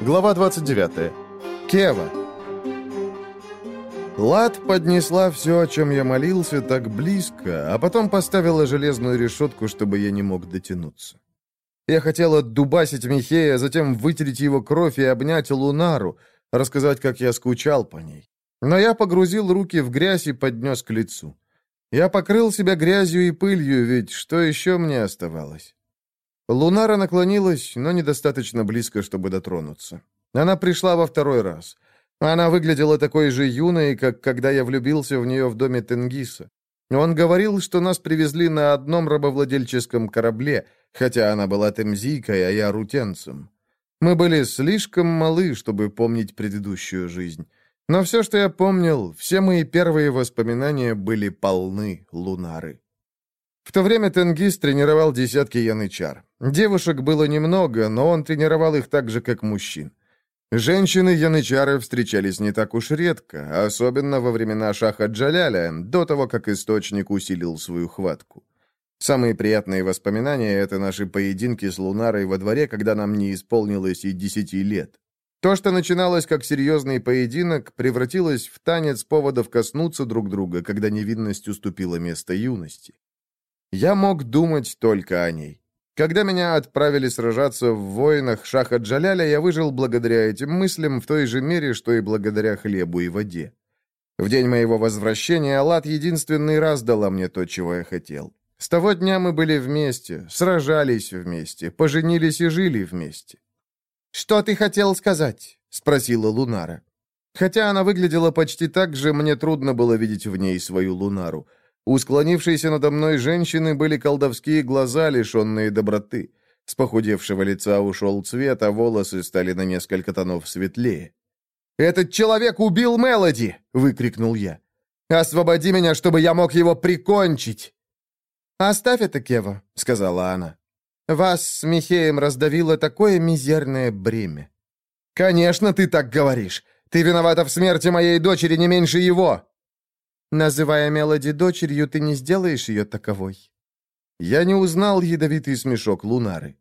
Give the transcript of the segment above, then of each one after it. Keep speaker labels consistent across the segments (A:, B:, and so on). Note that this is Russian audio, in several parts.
A: Глава 29. Кева. Лад поднесла все, о чем я молился, так близко, а потом поставила железную решетку, чтобы я не мог дотянуться. Я хотел отдубасить Михея, затем вытереть его кровь и обнять Лунару, рассказать, как я скучал по ней. Но я погрузил руки в грязь и поднес к лицу. Я покрыл себя грязью и пылью, ведь что еще мне оставалось? Лунара наклонилась, но недостаточно близко, чтобы дотронуться. Она пришла во второй раз. Она выглядела такой же юной, как когда я влюбился в нее в доме Тенгиса. Он говорил, что нас привезли на одном рабовладельческом корабле, хотя она была темзийкой, а я рутенцем. Мы были слишком малы, чтобы помнить предыдущую жизнь. Но все, что я помнил, все мои первые воспоминания были полны лунары. В то время Тенгиз тренировал десятки янычар. Девушек было немного, но он тренировал их так же, как мужчин. Женщины-янычары встречались не так уж редко, особенно во времена Шаха Джаляля, до того, как источник усилил свою хватку. Самые приятные воспоминания — это наши поединки с Лунарой во дворе, когда нам не исполнилось и десяти лет. То, что начиналось как серьезный поединок, превратилось в танец поводов коснуться друг друга, когда невинность уступила место юности. Я мог думать только о ней. Когда меня отправили сражаться в войнах Шаха Джаляля, я выжил благодаря этим мыслям в той же мере, что и благодаря хлебу и воде. В день моего возвращения Аллат единственный раз дала мне то, чего я хотел. С того дня мы были вместе, сражались вместе, поженились и жили вместе. «Что ты хотел сказать?» — спросила Лунара. Хотя она выглядела почти так же, мне трудно было видеть в ней свою Лунару — у склонившейся надо мной женщины были колдовские глаза, лишенные доброты. С похудевшего лица ушел цвет, а волосы стали на несколько тонов светлее. «Этот человек убил Мелоди!» — выкрикнул я. «Освободи меня, чтобы я мог его прикончить!» «Оставь это, Кева», — сказала она. «Вас с Михеем раздавило такое мизерное бремя». «Конечно, ты так говоришь. Ты виновата в смерти моей дочери не меньше его!» Называя Мелоди дочерью, ты не сделаешь ее таковой. Я не узнал ядовитый смешок Лунары.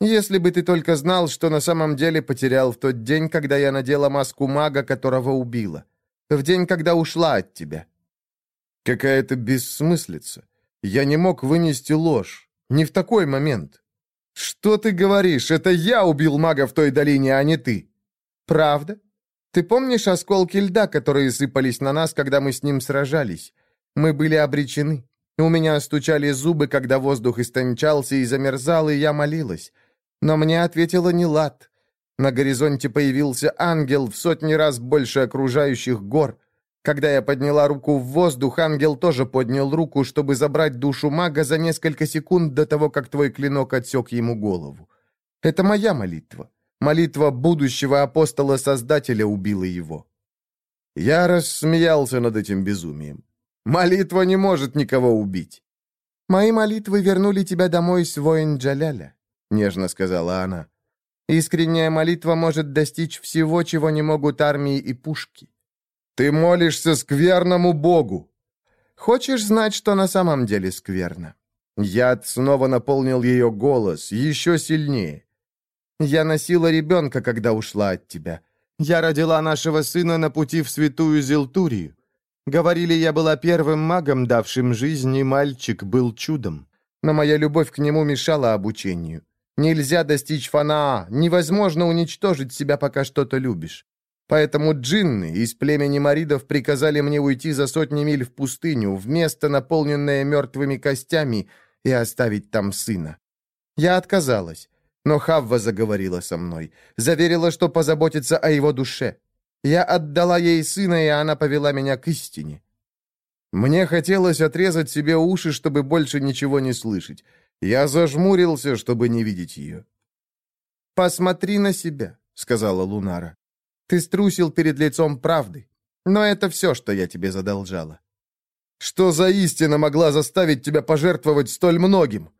A: Если бы ты только знал, что на самом деле потерял в тот день, когда я надела маску мага, которого убила. В день, когда ушла от тебя. Какая-то бессмыслица. Я не мог вынести ложь. Не в такой момент. Что ты говоришь? Это я убил мага в той долине, а не ты. Правда? Ты помнишь осколки льда, которые сыпались на нас, когда мы с ним сражались? Мы были обречены. У меня стучали зубы, когда воздух истончался и замерзал, и я молилась. Но мне ответила не лад. На горизонте появился ангел в сотни раз больше окружающих гор. Когда я подняла руку в воздух, ангел тоже поднял руку, чтобы забрать душу мага за несколько секунд до того, как твой клинок отсек ему голову. Это моя молитва. Молитва будущего апостола-создателя убила его. Я рассмеялся над этим безумием. Молитва не может никого убить. «Мои молитвы вернули тебя домой с воин Джаляля», — нежно сказала она. «Искренняя молитва может достичь всего, чего не могут армии и пушки». «Ты молишься скверному богу!» «Хочешь знать, что на самом деле скверно?» Яд снова наполнил ее голос, еще сильнее. Я носила ребенка, когда ушла от тебя. Я родила нашего сына на пути в святую Зелтурию. Говорили, я была первым магом, давшим жизнь, и мальчик был чудом. Но моя любовь к нему мешала обучению. Нельзя достичь фанаа, невозможно уничтожить себя, пока что-то любишь. Поэтому джинны из племени маридов приказали мне уйти за сотни миль в пустыню, в место, наполненное мертвыми костями, и оставить там сына. Я отказалась. Но Хавва заговорила со мной, заверила, что позаботится о его душе. Я отдала ей сына, и она повела меня к истине. Мне хотелось отрезать себе уши, чтобы больше ничего не слышать. Я зажмурился, чтобы не видеть ее. «Посмотри на себя», — сказала Лунара. «Ты струсил перед лицом правды, но это все, что я тебе задолжала». «Что за истина могла заставить тебя пожертвовать столь многим?»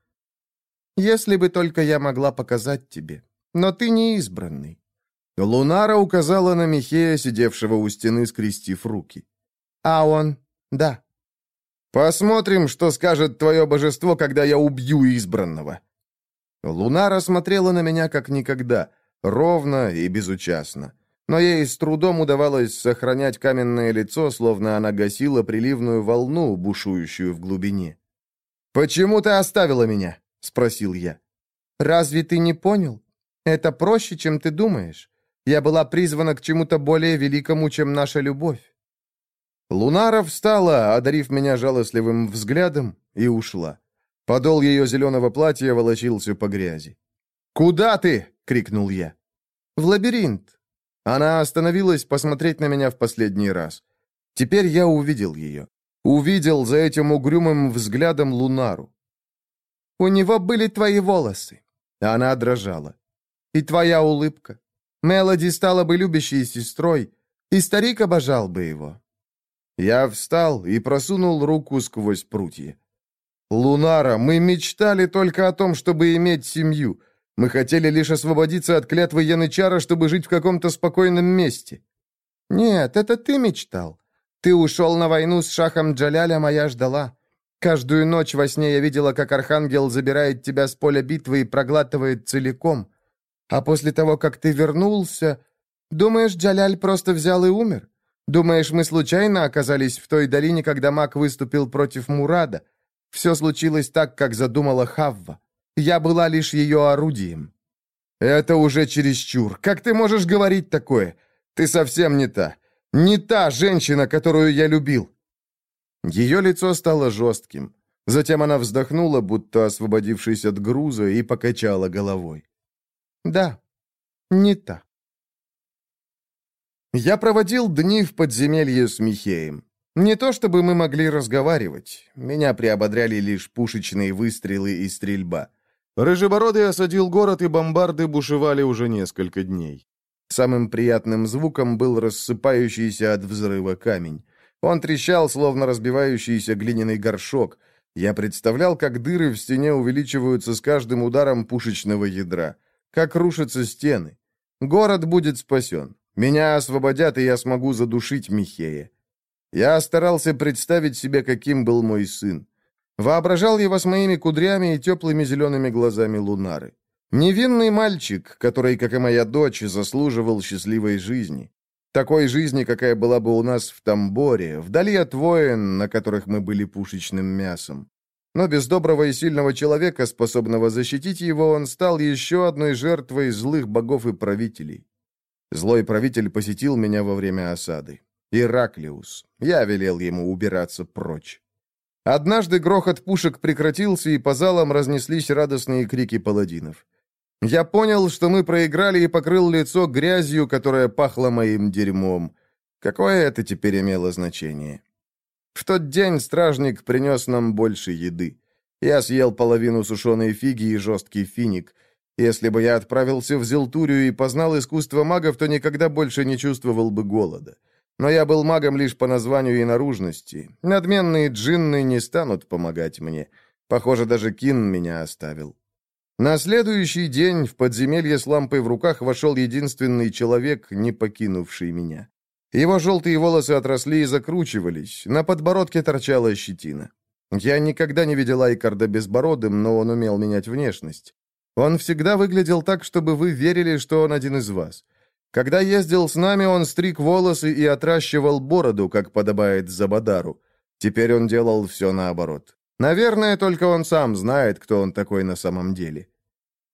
A: Если бы только я могла показать тебе. Но ты не избранный». Лунара указала на Михея, сидевшего у стены, скрестив руки. «А он? Да». «Посмотрим, что скажет твое божество, когда я убью избранного». Лунара смотрела на меня как никогда. ровно и безучастно. Но ей с трудом удавалось сохранять каменное лицо, словно она гасила приливную волну, бушующую в глубине. «Почему ты оставила меня?» — спросил я. «Разве ты не понял? Это проще, чем ты думаешь. Я была призвана к чему-то более великому, чем наша любовь». Лунара встала, одарив меня жалостливым взглядом, и ушла. Подол ее зеленого платья волочился по грязи. «Куда ты?» — крикнул я. «В лабиринт». Она остановилась посмотреть на меня в последний раз. Теперь я увидел ее. Увидел за этим угрюмым взглядом Лунару. «У него были твои волосы». Она дрожала. «И твоя улыбка. Мелоди стала бы любящей сестрой, и старик обожал бы его». Я встал и просунул руку сквозь прутья. «Лунара, мы мечтали только о том, чтобы иметь семью. Мы хотели лишь освободиться от клятвы Янычара, чтобы жить в каком-то спокойном месте». «Нет, это ты мечтал. Ты ушел на войну с Шахом Джалялем, а я ждала. Каждую ночь во сне я видела, как Архангел забирает тебя с поля битвы и проглатывает целиком. А после того, как ты вернулся... Думаешь, Джаляль просто взял и умер? Думаешь, мы случайно оказались в той долине, когда маг выступил против Мурада? Все случилось так, как задумала Хавва. Я была лишь ее орудием». «Это уже чересчур. Как ты можешь говорить такое? Ты совсем не та. Не та женщина, которую я любил». Ее лицо стало жестким. Затем она вздохнула, будто освободившись от груза, и покачала головой. «Да, не та». Я проводил дни в подземелье с Михеем. Не то чтобы мы могли разговаривать. Меня приободряли лишь пушечные выстрелы и стрельба. Рыжебородый осадил город, и бомбарды бушевали уже несколько дней. Самым приятным звуком был рассыпающийся от взрыва камень. Он трещал, словно разбивающийся глиняный горшок. Я представлял, как дыры в стене увеличиваются с каждым ударом пушечного ядра, как рушатся стены. Город будет спасен. Меня освободят, и я смогу задушить Михея. Я старался представить себе, каким был мой сын. Воображал его с моими кудрями и теплыми зелеными глазами Лунары. Невинный мальчик, который, как и моя дочь, заслуживал счастливой жизни. Такой жизни, какая была бы у нас в Тамборе, вдали от воин, на которых мы были пушечным мясом. Но без доброго и сильного человека, способного защитить его, он стал еще одной жертвой злых богов и правителей. Злой правитель посетил меня во время осады. Ираклиус. Я велел ему убираться прочь. Однажды грохот пушек прекратился, и по залам разнеслись радостные крики паладинов. Я понял, что мы проиграли, и покрыл лицо грязью, которая пахла моим дерьмом. Какое это теперь имело значение? В тот день стражник принес нам больше еды. Я съел половину сушеной фиги и жесткий финик. Если бы я отправился в Зелтурию и познал искусство магов, то никогда больше не чувствовал бы голода. Но я был магом лишь по названию и наружности. Надменные джинны не станут помогать мне. Похоже, даже Кин меня оставил. На следующий день в подземелье с лампой в руках вошел единственный человек, не покинувший меня. Его желтые волосы отросли и закручивались, на подбородке торчала щетина. Я никогда не видел Айкарда безбородым, но он умел менять внешность. Он всегда выглядел так, чтобы вы верили, что он один из вас. Когда ездил с нами, он стриг волосы и отращивал бороду, как подобает Забадару. Теперь он делал все наоборот. Наверное, только он сам знает, кто он такой на самом деле.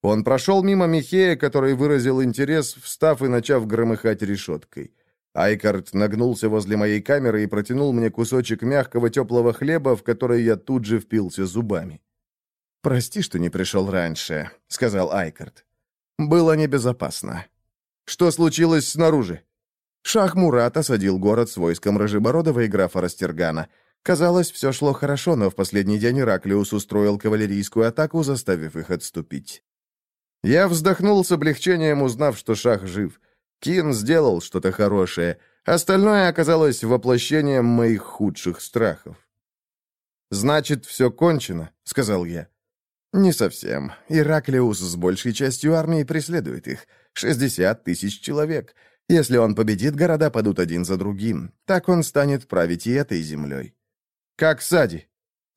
A: Он прошел мимо Михея, который выразил интерес, встав и начав громыхать решеткой. Айкард нагнулся возле моей камеры и протянул мне кусочек мягкого теплого хлеба, в который я тут же впился зубами. «Прости, что не пришел раньше», — сказал Айкард. «Было небезопасно». «Что случилось снаружи?» Шах Мурат осадил город с войском Рожебородова и графа Растергана. Казалось, все шло хорошо, но в последний день Ираклиус устроил кавалерийскую атаку, заставив их отступить. Я вздохнул с облегчением, узнав, что Шах жив. Кин сделал что-то хорошее. Остальное оказалось воплощением моих худших страхов. «Значит, все кончено», — сказал я. «Не совсем. Ираклиус с большей частью армии преследует их. 60 тысяч человек. Если он победит, города падут один за другим. Так он станет править и этой землей». «Как Сади?»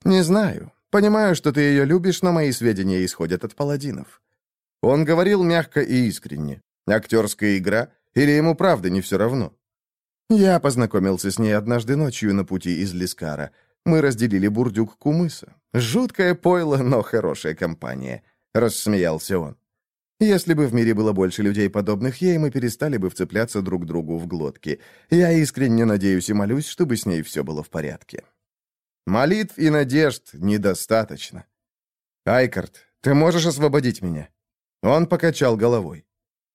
A: «Не знаю. Понимаю, что ты ее любишь, но мои сведения исходят от паладинов». Он говорил мягко и искренне. Актерская игра? Или ему правда не все равно? Я познакомился с ней однажды ночью на пути из Лискара. Мы разделили бурдюк кумыса. Жуткое пойло, но хорошая компания. Рассмеялся он. Если бы в мире было больше людей, подобных ей, мы перестали бы вцепляться друг другу в глотки. Я искренне надеюсь и молюсь, чтобы с ней все было в порядке. Молитв и надежд недостаточно. Айкарт, ты можешь освободить меня?» Он покачал головой.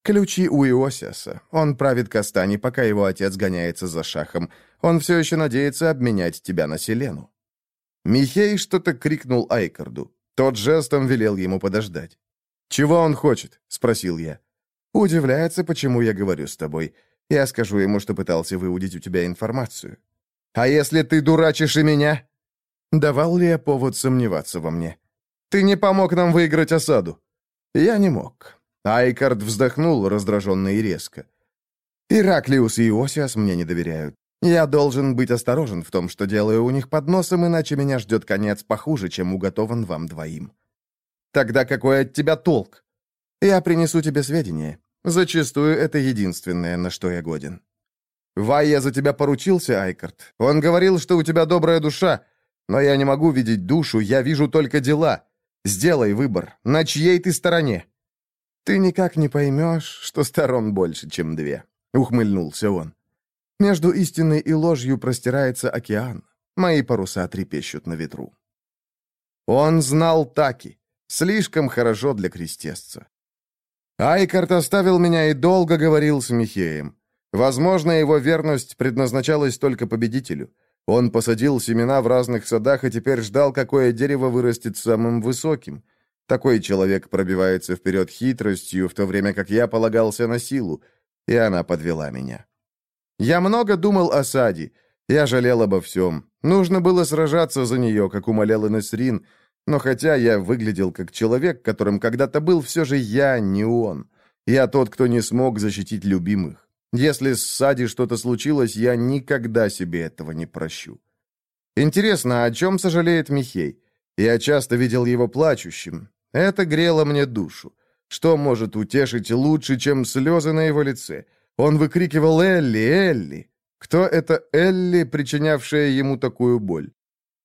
A: «Ключи у Иосиаса. Он правит Кастани, пока его отец гоняется за шахом. Он все еще надеется обменять тебя на Селену». Михей что-то крикнул Айкарду. Тот жестом велел ему подождать. «Чего он хочет?» — спросил я. «Удивляется, почему я говорю с тобой. Я скажу ему, что пытался выудить у тебя информацию». «А если ты дурачишь и меня?» Давал ли я повод сомневаться во мне? «Ты не помог нам выиграть осаду». «Я не мог». Айкард вздохнул раздраженно и резко. «Ираклиус и Иосиас мне не доверяют. Я должен быть осторожен в том, что делаю у них под носом, иначе меня ждет конец похуже, чем уготован вам двоим». Тогда какой от тебя толк? Я принесу тебе сведения. Зачастую это единственное, на что я годен. Вайя за тебя поручился, Айкарт. Он говорил, что у тебя добрая душа, но я не могу видеть душу, я вижу только дела. Сделай выбор, на чьей ты стороне?» «Ты никак не поймешь, что сторон больше, чем две», — ухмыльнулся он. «Между истиной и ложью простирается океан. Мои паруса трепещут на ветру». Он знал Таки. Слишком хорошо для крестесца. Айкарт оставил меня и долго говорил с Михеем. Возможно, его верность предназначалась только победителю. Он посадил семена в разных садах и теперь ждал, какое дерево вырастет самым высоким. Такой человек пробивается вперед хитростью, в то время как я полагался на силу, и она подвела меня. Я много думал о Саде. Я жалел обо всем. Нужно было сражаться за нее, как умолял Инесрин, но хотя я выглядел как человек, которым когда-то был, все же я не он. Я тот, кто не смог защитить любимых. Если с Сади что-то случилось, я никогда себе этого не прощу. Интересно, о чем сожалеет Михей? Я часто видел его плачущим. Это грело мне душу. Что может утешить лучше, чем слезы на его лице? Он выкрикивал «Элли! Элли!» Кто это Элли, причинявшая ему такую боль?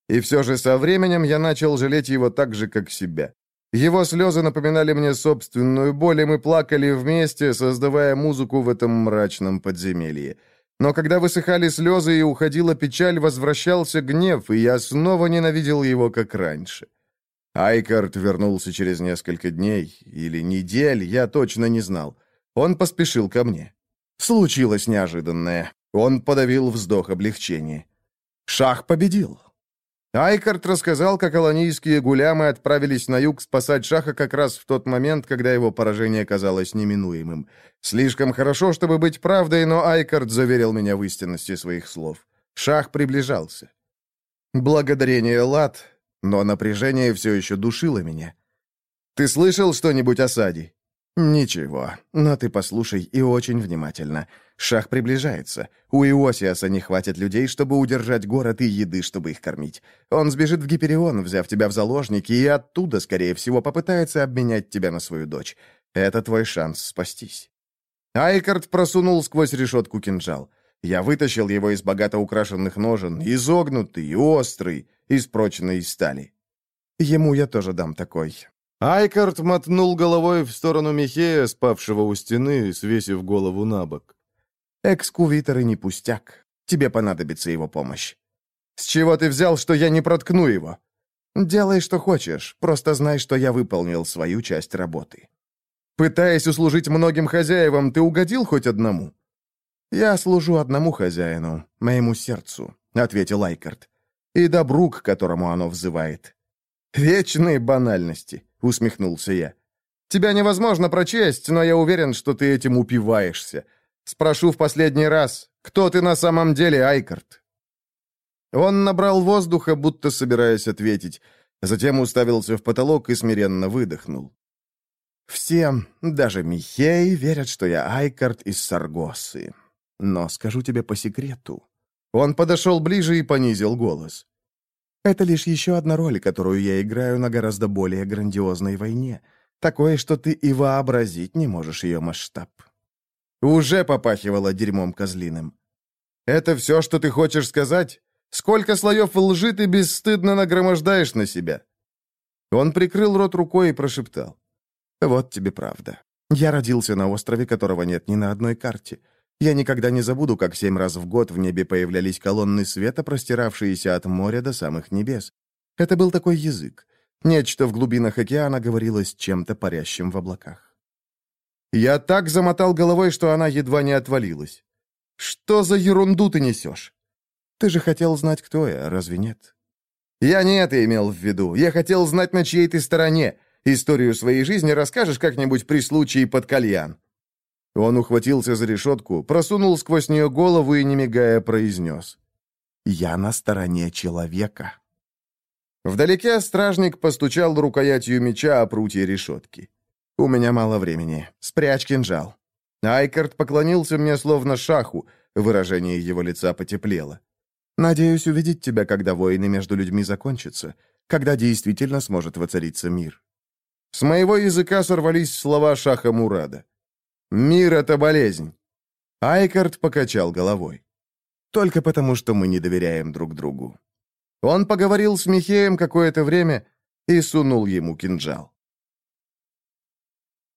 A: И все же со временем я начал жалеть его так же, как себя. Его слезы напоминали мне собственную боль, и мы плакали вместе, создавая музыку в этом мрачном подземелье. Но когда высыхали слезы и уходила печаль, возвращался гнев, и я снова ненавидел его, как раньше. Айкард вернулся через несколько дней или недель, я точно не знал. Он поспешил ко мне. Случилось неожиданное. Он подавил вздох облегчения. Шах победил. Айкарт рассказал, как аланийские гулямы отправились на юг спасать Шаха как раз в тот момент, когда его поражение казалось неминуемым. Слишком хорошо, чтобы быть правдой, но Айкарт заверил меня в истинности своих слов. Шах приближался. Благодарение Лад, но напряжение все еще душило меня. «Ты слышал что-нибудь о Саде?» «Ничего, но ты послушай и очень внимательно. Шах приближается. У Иосиаса не хватит людей, чтобы удержать город и еды, чтобы их кормить. Он сбежит в Гиперион, взяв тебя в заложники, и оттуда, скорее всего, попытается обменять тебя на свою дочь. Это твой шанс спастись». Айкард просунул сквозь решетку кинжал. Я вытащил его из богато украшенных ножен, изогнутый, острый, из прочной стали. Ему я тоже дам такой. Айкард мотнул головой в сторону Михея, спавшего у стены, свесив голову на бок. «Экскувитор не пустяк. Тебе понадобится его помощь». «С чего ты взял, что я не проткну его?» «Делай, что хочешь. Просто знай, что я выполнил свою часть работы». «Пытаясь услужить многим хозяевам, ты угодил хоть одному?» «Я служу одному хозяину, моему сердцу», — ответил Айкард. «И добру, к которому оно взывает». «Вечные банальности», — усмехнулся я. «Тебя невозможно прочесть, но я уверен, что ты этим упиваешься. Спрошу в последний раз, кто ты на самом деле, Айкарт?» Он набрал воздуха, будто собираясь ответить, затем уставился в потолок и смиренно выдохнул. «Все, даже Михей, верят, что я Айкарт из Саргосы. Но скажу тебе по секрету». Он подошел ближе и понизил голос. Это лишь еще одна роль, которую я играю на гораздо более грандиозной войне. Такое, что ты и вообразить не можешь ее масштаб. Уже попахивало дерьмом козлиным. «Это все, что ты хочешь сказать? Сколько слоев лжи ты бесстыдно нагромождаешь на себя?» Он прикрыл рот рукой и прошептал. «Вот тебе правда. Я родился на острове, которого нет ни на одной карте. Я никогда не забуду, как семь раз в год в небе появлялись колонны света, простиравшиеся от моря до самых небес. Это был такой язык. Нечто в глубинах океана говорилось чем-то парящим в облаках. Я так замотал головой, что она едва не отвалилась. «Что за ерунду ты несешь?» «Ты же хотел знать, кто я, разве нет?» «Я не это имел в виду. Я хотел знать, на чьей ты стороне. Историю своей жизни расскажешь как-нибудь при случае под кальян». Он ухватился за решетку, просунул сквозь нее голову и, не мигая, произнес. «Я на стороне человека». Вдалеке стражник постучал рукоятью меча о прутье решетки. «У меня мало времени. Спрячь кинжал». Айкард поклонился мне словно шаху, выражение его лица потеплело. «Надеюсь увидеть тебя, когда войны между людьми закончатся, когда действительно сможет воцариться мир». С моего языка сорвались слова Шаха Мурада. «Мир — это болезнь». Айкард покачал головой. «Только потому, что мы не доверяем друг другу». Он поговорил с Михеем какое-то время и сунул ему кинжал.